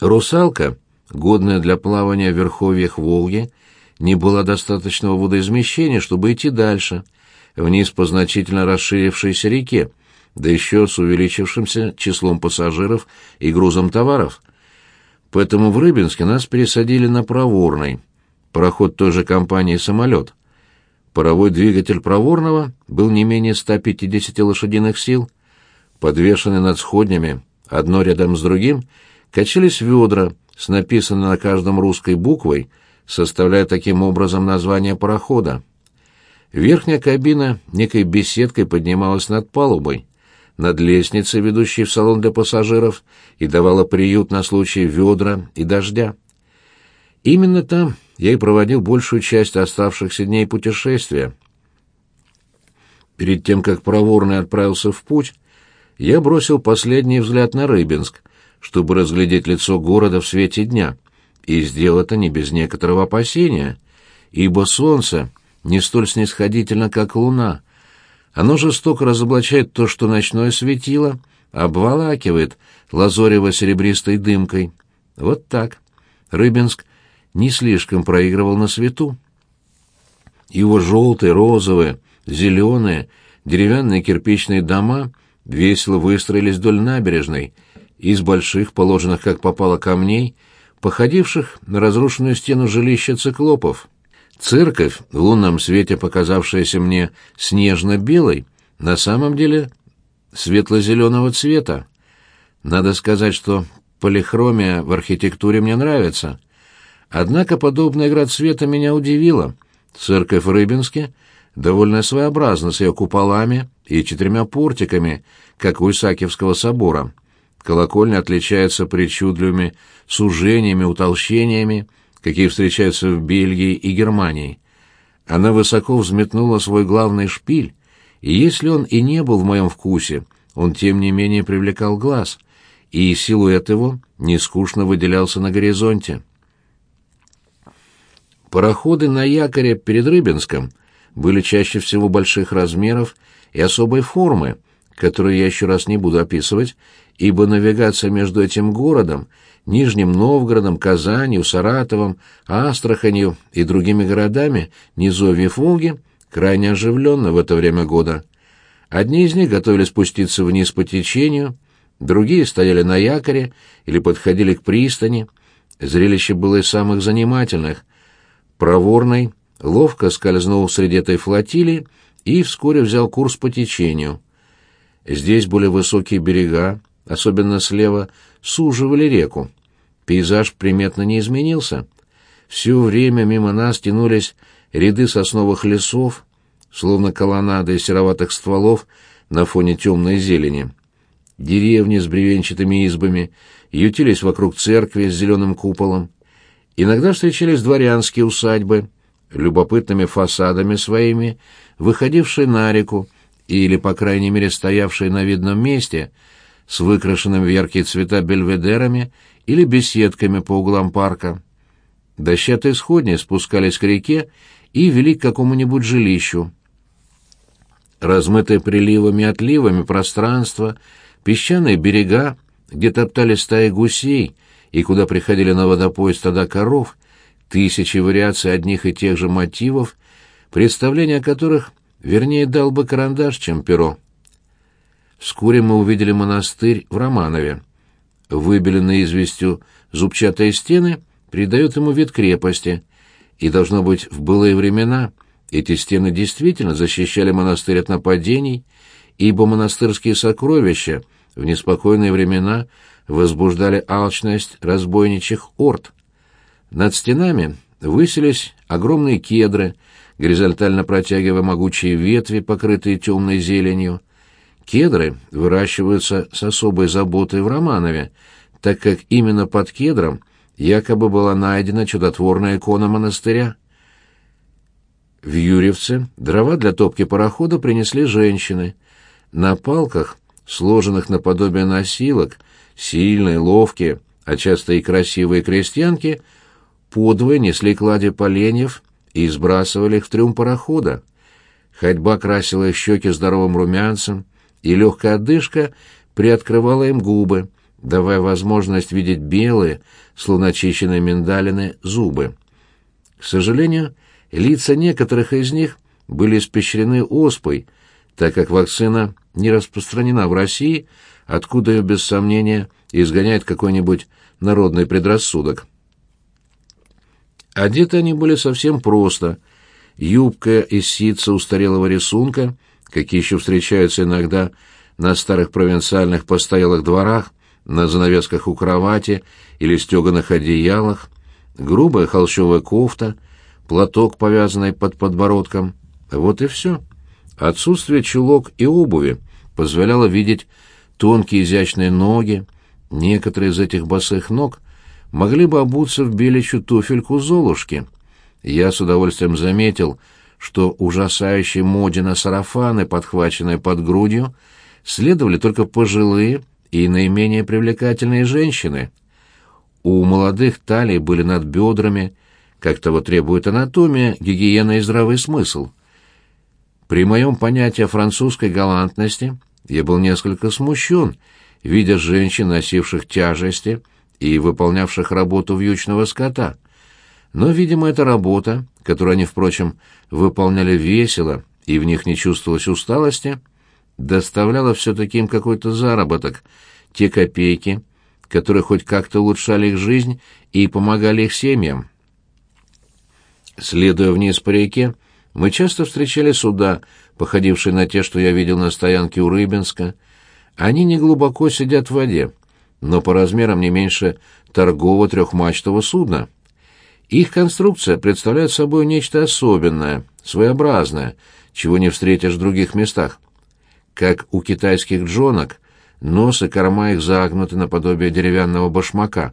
Русалка, годная для плавания в верховьях Волги, не была достаточного водоизмещения, чтобы идти дальше, вниз по значительно расширившейся реке, да еще с увеличившимся числом пассажиров и грузом товаров. Поэтому в Рыбинске нас пересадили на Проворный, пароход той же компании «Самолет». Паровой двигатель Проворного был не менее 150 лошадиных сил. Подвешенный над сходнями, одно рядом с другим, качались ведра с написанной на каждом русской буквой, составляя таким образом название парохода. Верхняя кабина некой беседкой поднималась над палубой, над лестницей, ведущей в салон для пассажиров, и давала приют на случай ведра и дождя. Именно там я и проводил большую часть оставшихся дней путешествия. Перед тем, как проворный отправился в путь, я бросил последний взгляд на Рыбинск, чтобы разглядеть лицо города в свете дня, и сделал это не без некоторого опасения, ибо солнце не столь снисходительно, как луна. Оно жестоко разоблачает то, что ночное светило обволакивает лазорево-серебристой дымкой. Вот так. Рыбинск не слишком проигрывал на свету. Его желтые, розовые, зеленые, деревянные кирпичные дома весело выстроились вдоль набережной, из больших, положенных как попало камней, походивших на разрушенную стену жилища циклопов. Церковь, в лунном свете показавшаяся мне снежно-белой, на самом деле светло-зеленого цвета. Надо сказать, что полихромия в архитектуре мне нравится. Однако подобная игра цвета меня удивила. Церковь в Рыбинске довольно своеобразна с ее куполами и четырьмя портиками, как у Исаакиевского собора. Колокольня отличается причудливыми сужениями, утолщениями, какие встречаются в Бельгии и Германии. Она высоко взметнула свой главный шпиль, и если он и не был в моем вкусе, он тем не менее привлекал глаз, и силуэт его нескучно выделялся на горизонте. Пароходы на якоре перед Рыбинском были чаще всего больших размеров и особой формы, которую я еще раз не буду описывать, ибо навигация между этим городом, Нижним Новгородом, Казанью, Саратовом, Астраханью и другими городами низовьев Волги крайне оживленна в это время года. Одни из них готовились спуститься вниз по течению, другие стояли на якоре или подходили к пристани. Зрелище было из самых занимательных. Проворный ловко скользнул среди этой флотилии и вскоре взял курс по течению. Здесь более высокие берега, особенно слева, суживали реку. Пейзаж приметно не изменился. Все время мимо нас тянулись ряды сосновых лесов, словно колоннады сероватых стволов на фоне темной зелени. Деревни с бревенчатыми избами ютились вокруг церкви с зеленым куполом. Иногда встречались дворянские усадьбы, любопытными фасадами своими, выходившие на реку, или, по крайней мере, стоявшие на видном месте, с выкрашенными в яркие цвета бельведерами или беседками по углам парка. Дощатые сходни спускались к реке и вели к какому-нибудь жилищу. Размытые приливами и отливами пространство, песчаные берега, где топтались стаи гусей — и куда приходили на водопой стада коров, тысячи вариаций одних и тех же мотивов, представление о которых вернее дал бы карандаш, чем перо. Вскоре мы увидели монастырь в Романове. Выбеленные известью зубчатые стены придают ему вид крепости, и, должно быть, в былые времена эти стены действительно защищали монастырь от нападений, ибо монастырские сокровища в неспокойные времена – возбуждали алчность разбойничьих орд. Над стенами высились огромные кедры, горизонтально протягивая могучие ветви, покрытые темной зеленью. Кедры выращиваются с особой заботой в Романове, так как именно под кедром якобы была найдена чудотворная икона монастыря. В Юрьевце дрова для топки парохода принесли женщины. На палках, сложенных наподобие носилок, Сильные, ловкие, а часто и красивые крестьянки подвое несли клади поленьев и сбрасывали их в трюм парохода. Ходьба красила их щеки здоровым румянцем, и легкая одышка приоткрывала им губы, давая возможность видеть белые, словно очищенные миндалины, зубы. К сожалению, лица некоторых из них были испещрены оспой, так как вакцина не распространена в России, откуда ее, без сомнения, изгоняет какой-нибудь народный предрассудок. Одеты они были совсем просто. Юбка из ситца устарелого рисунка, какие еще встречаются иногда на старых провинциальных постоялых дворах, на занавесках у кровати или стеганых одеялах, грубая холщовая кофта, платок, повязанный под подбородком. Вот и все. Отсутствие чулок и обуви позволяло видеть тонкие изящные ноги. Некоторые из этих босых ног могли бы обуться в беличью туфельку Золушки. Я с удовольствием заметил, что ужасающей моде на сарафаны, подхваченные под грудью, следовали только пожилые и наименее привлекательные женщины. У молодых талии были над бедрами, как того требует анатомия, гигиена и здравый смысл. При моем понятии о французской галантности я был несколько смущен, видя женщин, носивших тяжести и выполнявших работу вьючного скота. Но, видимо, эта работа, которую они, впрочем, выполняли весело, и в них не чувствовалось усталости, доставляла все-таки им какой-то заработок, те копейки, которые хоть как-то улучшали их жизнь и помогали их семьям. Следуя вниз по реке, мы часто встречали суда, походившие на те, что я видел на стоянке у Рыбинска. Они не глубоко сидят в воде, но по размерам не меньше торгового трехмачтового судна. Их конструкция представляет собой нечто особенное, своеобразное, чего не встретишь в других местах. Как у китайских джонок, нос и корма их загнуты наподобие деревянного башмака.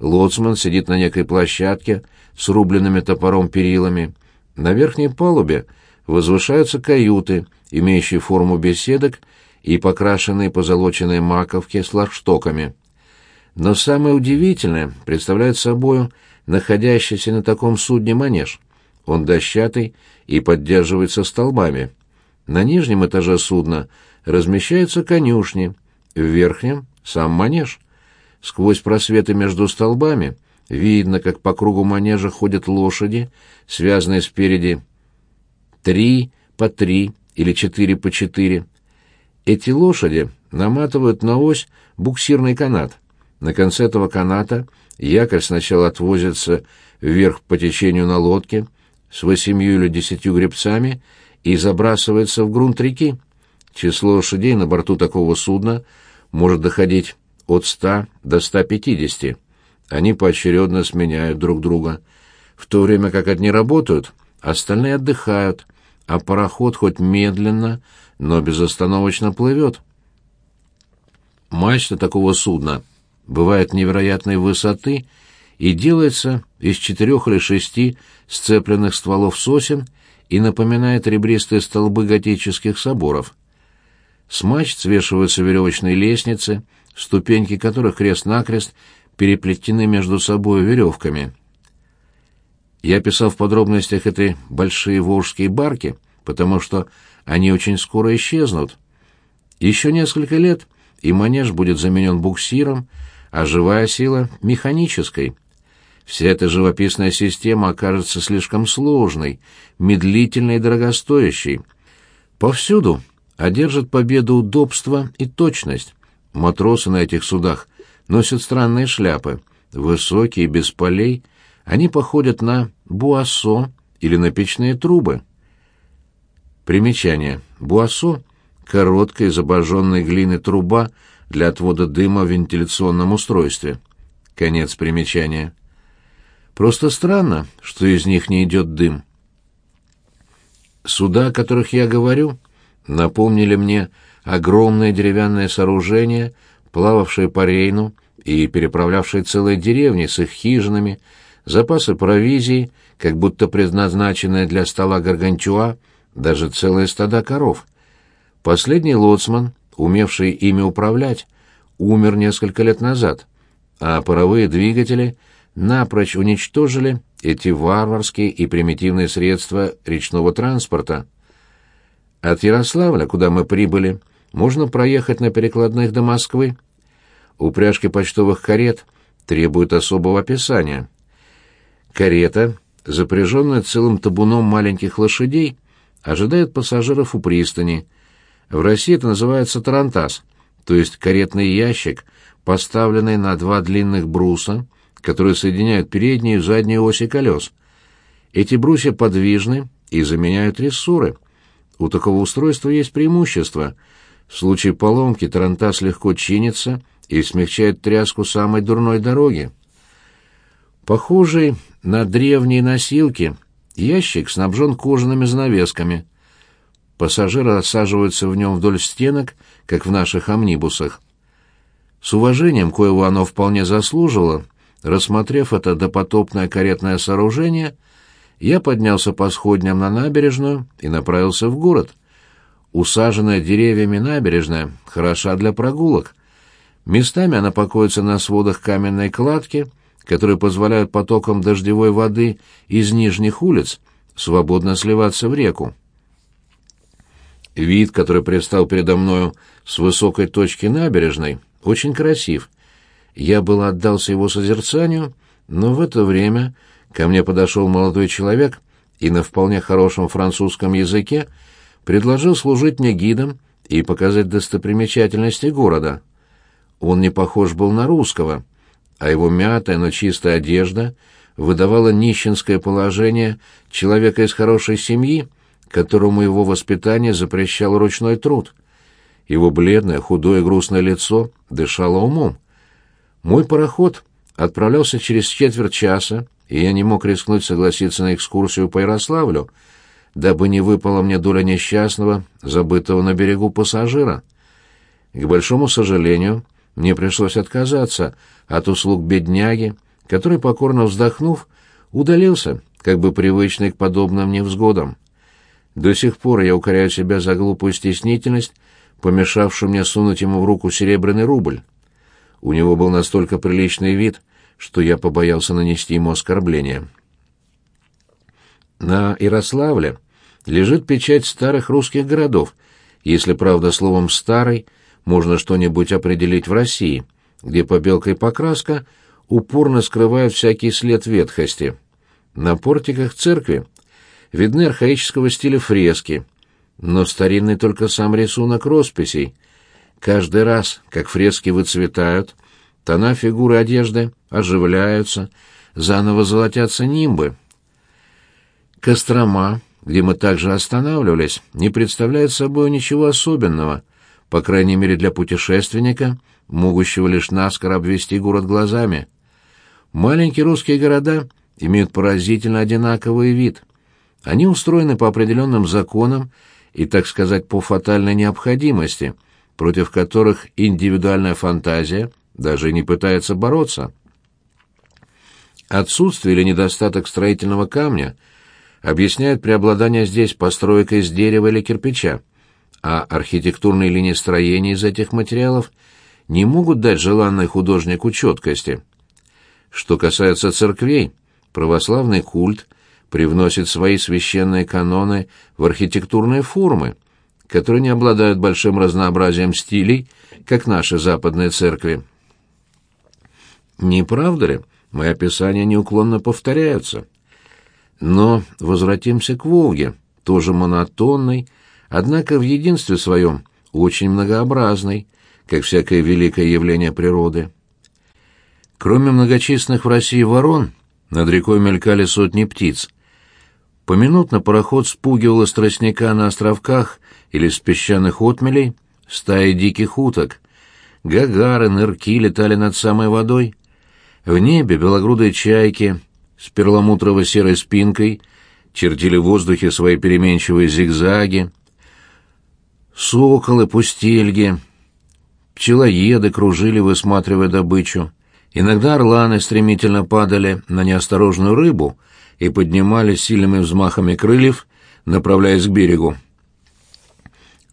Лоцман сидит на некой площадке с рубленными топором перилами. На верхней палубе возвышаются каюты, имеющие форму беседок и покрашенные позолоченные маковки с ларштоками. Но самое удивительное представляет собою находящийся на таком судне манеж. Он дощатый и поддерживается столбами. На нижнем этаже судна размещаются конюшни, в верхнем — сам манеж. Сквозь просветы между столбами видно, как по кругу манежа ходят лошади, связанные спереди три по три или четыре по четыре. Эти лошади наматывают на ось буксирный канат. На конце этого каната якорь сначала отвозится вверх по течению на лодке с восемью или десятью гребцами и забрасывается в грунт реки. Число лошадей на борту такого судна может доходить от 100 до 150. Они поочередно сменяют друг друга. В то время как одни работают, остальные отдыхают, а пароход хоть медленно, но безостановочно плывет. Мачта такого судна бывает невероятной высоты и делается из четырех или шести сцепленных стволов сосен и напоминает ребристые столбы готических соборов. С мачт свешиваются веревочные лестницы, ступеньки которых крест-накрест переплетены между собой веревками. Я писал в подробностях этой большие волжские барки, потому что они очень скоро исчезнут. Еще несколько лет, и манеж будет заменен буксиром, а живая сила — механической. Вся эта живописная система окажется слишком сложной, медлительной и дорогостоящей. Повсюду одержат победу удобство и точность. Матросы на этих судах носят странные шляпы, высокие, без полей. Они походят на буассо или на печные трубы. Примечание. Буассо — короткая из глины труба для отвода дыма в вентиляционном устройстве. Конец примечания. Просто странно, что из них не идет дым. Суда, о которых я говорю, напомнили мне огромное деревянное сооружение, плававшее по Рейну и переправлявшее целые деревни с их хижинами, запасы провизии, как будто предназначенные для стола гаргантюа, даже целые стада коров. Последний лоцман, умевший ими управлять, умер несколько лет назад, а паровые двигатели напрочь уничтожили эти варварские и примитивные средства речного транспорта. От Ярославля, куда мы прибыли, можно проехать на перекладных до Москвы. упряжки почтовых карет требуют особого описания. Карета, запряженная целым табуном маленьких лошадей, ожидает пассажиров у пристани. В России это называется тарантас, то есть каретный ящик, поставленный на два длинных бруса, которые соединяют передние и задние оси колес. Эти брусья подвижны и заменяют рессоры. У такого устройства есть преимущество. В случае поломки тарантас легко чинится и смягчает тряску самой дурной дороги. Похожий на древние носилки, ящик снабжен кожаными занавесками. Пассажиры рассаживаются в нем вдоль стенок, как в наших амнибусах. С уважением, коего оно вполне заслужило, рассмотрев это допотопное каретное сооружение, я поднялся по сходням на набережную и направился в город. Усаженная деревьями набережная хороша для прогулок. Местами она покоится на сводах каменной кладки, которые позволяют потокам дождевой воды из нижних улиц свободно сливаться в реку. Вид, который предстал передо мною с высокой точки набережной, очень красив. Я был отдался его созерцанию, но в это время Ко мне подошел молодой человек и на вполне хорошем французском языке предложил служить мне гидом и показать достопримечательности города. Он не похож был на русского, а его мятая, но чистая одежда выдавала нищенское положение человека из хорошей семьи, которому его воспитание запрещало ручной труд. Его бледное, худое, грустное лицо дышало умом. Мой пароход отправлялся через четверть часа, и я не мог рискнуть согласиться на экскурсию по Ярославлю, дабы не выпала мне доля несчастного, забытого на берегу пассажира. К большому сожалению, мне пришлось отказаться от услуг бедняги, который, покорно вздохнув, удалился, как бы привычный к подобным невзгодам. До сих пор я укоряю себя за глупую стеснительность, помешавшую мне сунуть ему в руку серебряный рубль. У него был настолько приличный вид — что я побоялся нанести ему оскорбление. На Ярославле лежит печать старых русских городов, если, правда, словом «старый» можно что-нибудь определить в России, где побелка и покраска упорно скрывают всякий след ветхости. На портиках церкви видны архаического стиля фрески, но старинный только сам рисунок росписей. Каждый раз, как фрески выцветают, тона фигуры одежды оживляются, заново золотятся нимбы. Кострома, где мы также останавливались, не представляет собой ничего особенного, по крайней мере для путешественника, могущего лишь наскоро обвести город глазами. Маленькие русские города имеют поразительно одинаковый вид. Они устроены по определенным законам и, так сказать, по фатальной необходимости, против которых индивидуальная фантазия даже не пытается бороться. Отсутствие или недостаток строительного камня объясняют преобладание здесь построек из дерева или кирпича, а архитектурные линии строения из этих материалов не могут дать желанной художнику четкости. Что касается церквей, православный культ привносит свои священные каноны в архитектурные формы, которые не обладают большим разнообразием стилей, как наши западные церкви. Не правда ли? Мои описания неуклонно повторяются. Но возвратимся к Волге, тоже монотонной, однако в единстве своем очень многообразной, как всякое великое явление природы. Кроме многочисленных в России ворон, над рекой мелькали сотни птиц. Поминутно пароход спугивал из на островках или с песчаных отмелей стаи диких уток. Гагары, нырки летали над самой водой — в небе белогрудые чайки с перламутрово-серой спинкой чертили в воздухе свои переменчивые зигзаги. Соколы, пустельги, пчелоеды кружили, высматривая добычу. Иногда орланы стремительно падали на неосторожную рыбу и поднимались сильными взмахами крыльев, направляясь к берегу.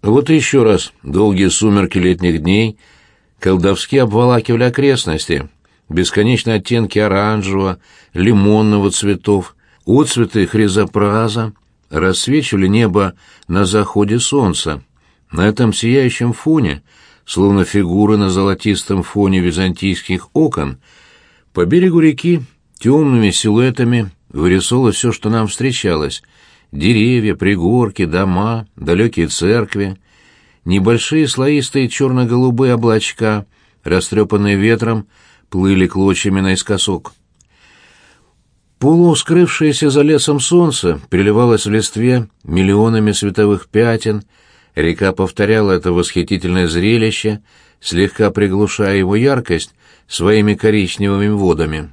Вот еще раз долгие сумерки летних дней колдовски обволакивали окрестности — бесконечные оттенки оранжевого, лимонного цветов, отцветы хризопраза рассвечивали небо на заходе солнца. На этом сияющем фоне словно фигуры на золотистом фоне византийских окон, по берегу реки темными силуэтами вырисовывалось все, что нам встречалось — деревья, пригорки, дома, далекие церкви, небольшие слоистые черно-голубые облачка, растрепанные ветром, плыли клочьями наискосок. Полускрывшееся за лесом солнце переливалось в листве миллионами световых пятен, река повторяла это восхитительное зрелище, слегка приглушая его яркость своими коричневыми водами.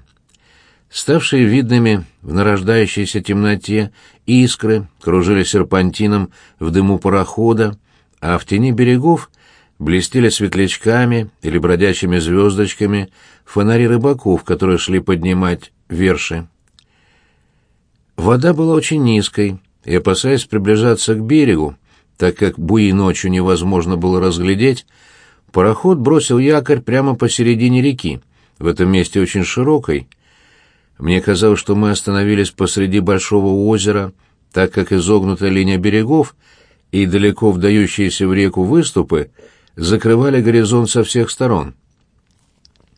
Ставшие видными в нарождающейся темноте искры кружили серпантином в дыму парохода, а в тени берегов блестели светлячками или бродячими звездочками фонари рыбаков, которые шли поднимать верши. Вода была очень низкой, и, опасаясь приближаться к берегу, так как буи ночью невозможно было разглядеть, пароход бросил якорь прямо посередине реки, в этом месте очень широкой. Мне казалось, что мы остановились посреди большого озера, так как изогнутая линия берегов и далеко вдающиеся в реку выступы закрывали горизонт со всех сторон.